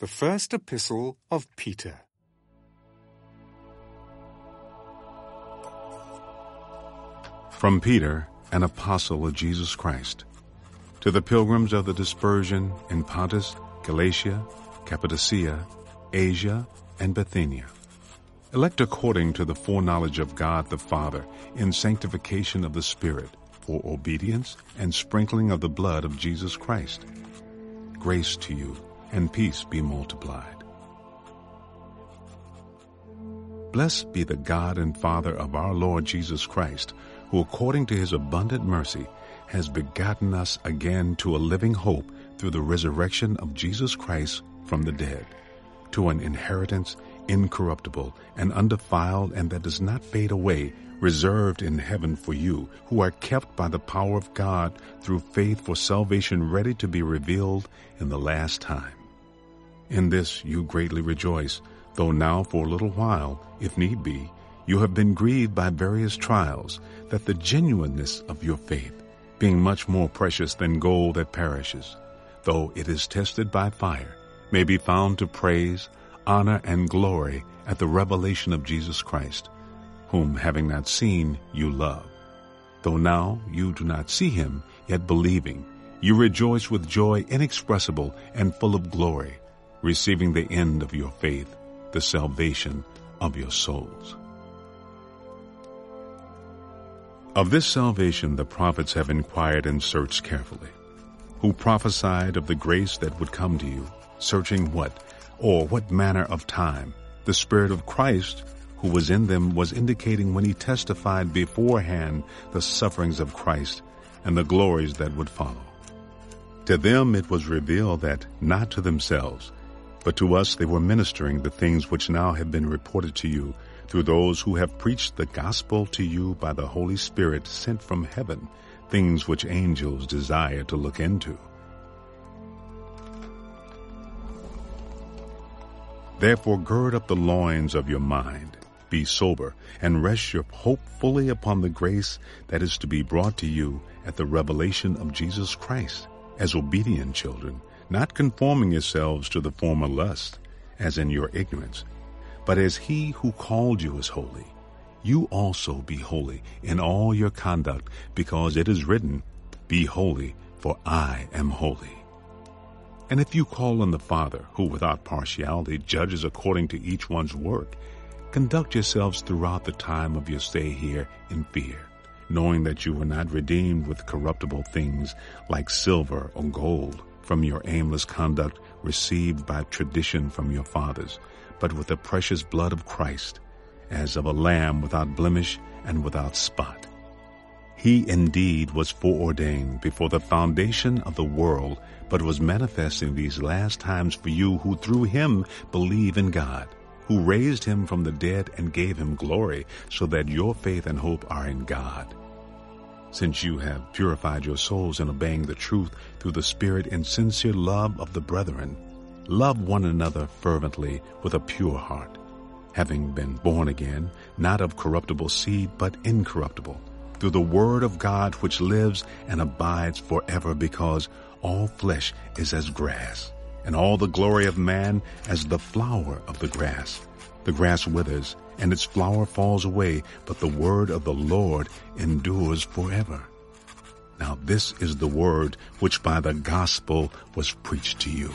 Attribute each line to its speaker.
Speaker 1: The First Epistle of Peter.
Speaker 2: From Peter, an apostle of Jesus Christ, to the pilgrims of the dispersion in Pontus, Galatia, Cappadocia, Asia, and Bithynia, elect according to the foreknowledge of God the Father in sanctification of the Spirit, for obedience and sprinkling of the blood of Jesus Christ. Grace to you and peace be multiplied. Blessed be the God and Father of our Lord Jesus Christ, who according to his abundant mercy has begotten us again to a living hope through the resurrection of Jesus Christ from the dead, to an inheritance incorruptible and undefiled and that does not fade away, reserved in heaven for you, who are kept by the power of God through faith for salvation ready to be revealed in the last time. In this you greatly rejoice, though now for a little while, if need be, you have been grieved by various trials, that the genuineness of your faith, being much more precious than gold that perishes, though it is tested by fire, may be found to praise, honor, and glory at the revelation of Jesus Christ, whom having not seen you love. Though now you do not see him, yet believing, you rejoice with joy inexpressible and full of glory, receiving the end of your faith, the salvation of your souls. Of this salvation the prophets have inquired and searched carefully, who prophesied of the grace that would come to you, searching what, or what manner of time, the Spirit of Christ who was in them was indicating when he testified beforehand the sufferings of Christ and the glories that would follow. To them it was revealed that not to themselves, but to us they were ministering the things which now have been reported to you through those who have preached the gospel to you by the Holy Spirit sent from heaven, things which angels desire to look into. Therefore gird up the loins of your mind, be sober, and rest your hope fully upon the grace that is to be brought to you at the revelation of Jesus Christ, as obedient children, not conforming yourselves to the former lust, as in your ignorance, but as he who called you is holy. You also be holy in all your conduct, because it is written, Be holy, for I am holy. And if you call on the Father, who without partiality judges according to each one's work, conduct yourselves throughout the time of your stay here in fear, knowing that you were not redeemed with corruptible things like silver or gold from your aimless conduct received by tradition from your fathers, but with the precious blood of Christ, as of a lamb without blemish and without spot. He indeed was foreordained before the foundation of the world, but was manifest in these last times for you who through him believe in God, who raised him from the dead and gave him glory, so that your faith and hope are in God since you have purified your souls in obeying the truth through the Spirit in sincere love of the brethren. Love one another fervently with a pure heart, having been born again, not of corruptible seed, but incorruptible, through the word of God which lives and abides forever, because all flesh is as grass, and all the glory of man as the flower of the grass. The grass withers, and its flower falls away, but the word of the Lord endures forever. Now this is the word which by the gospel was preached to you.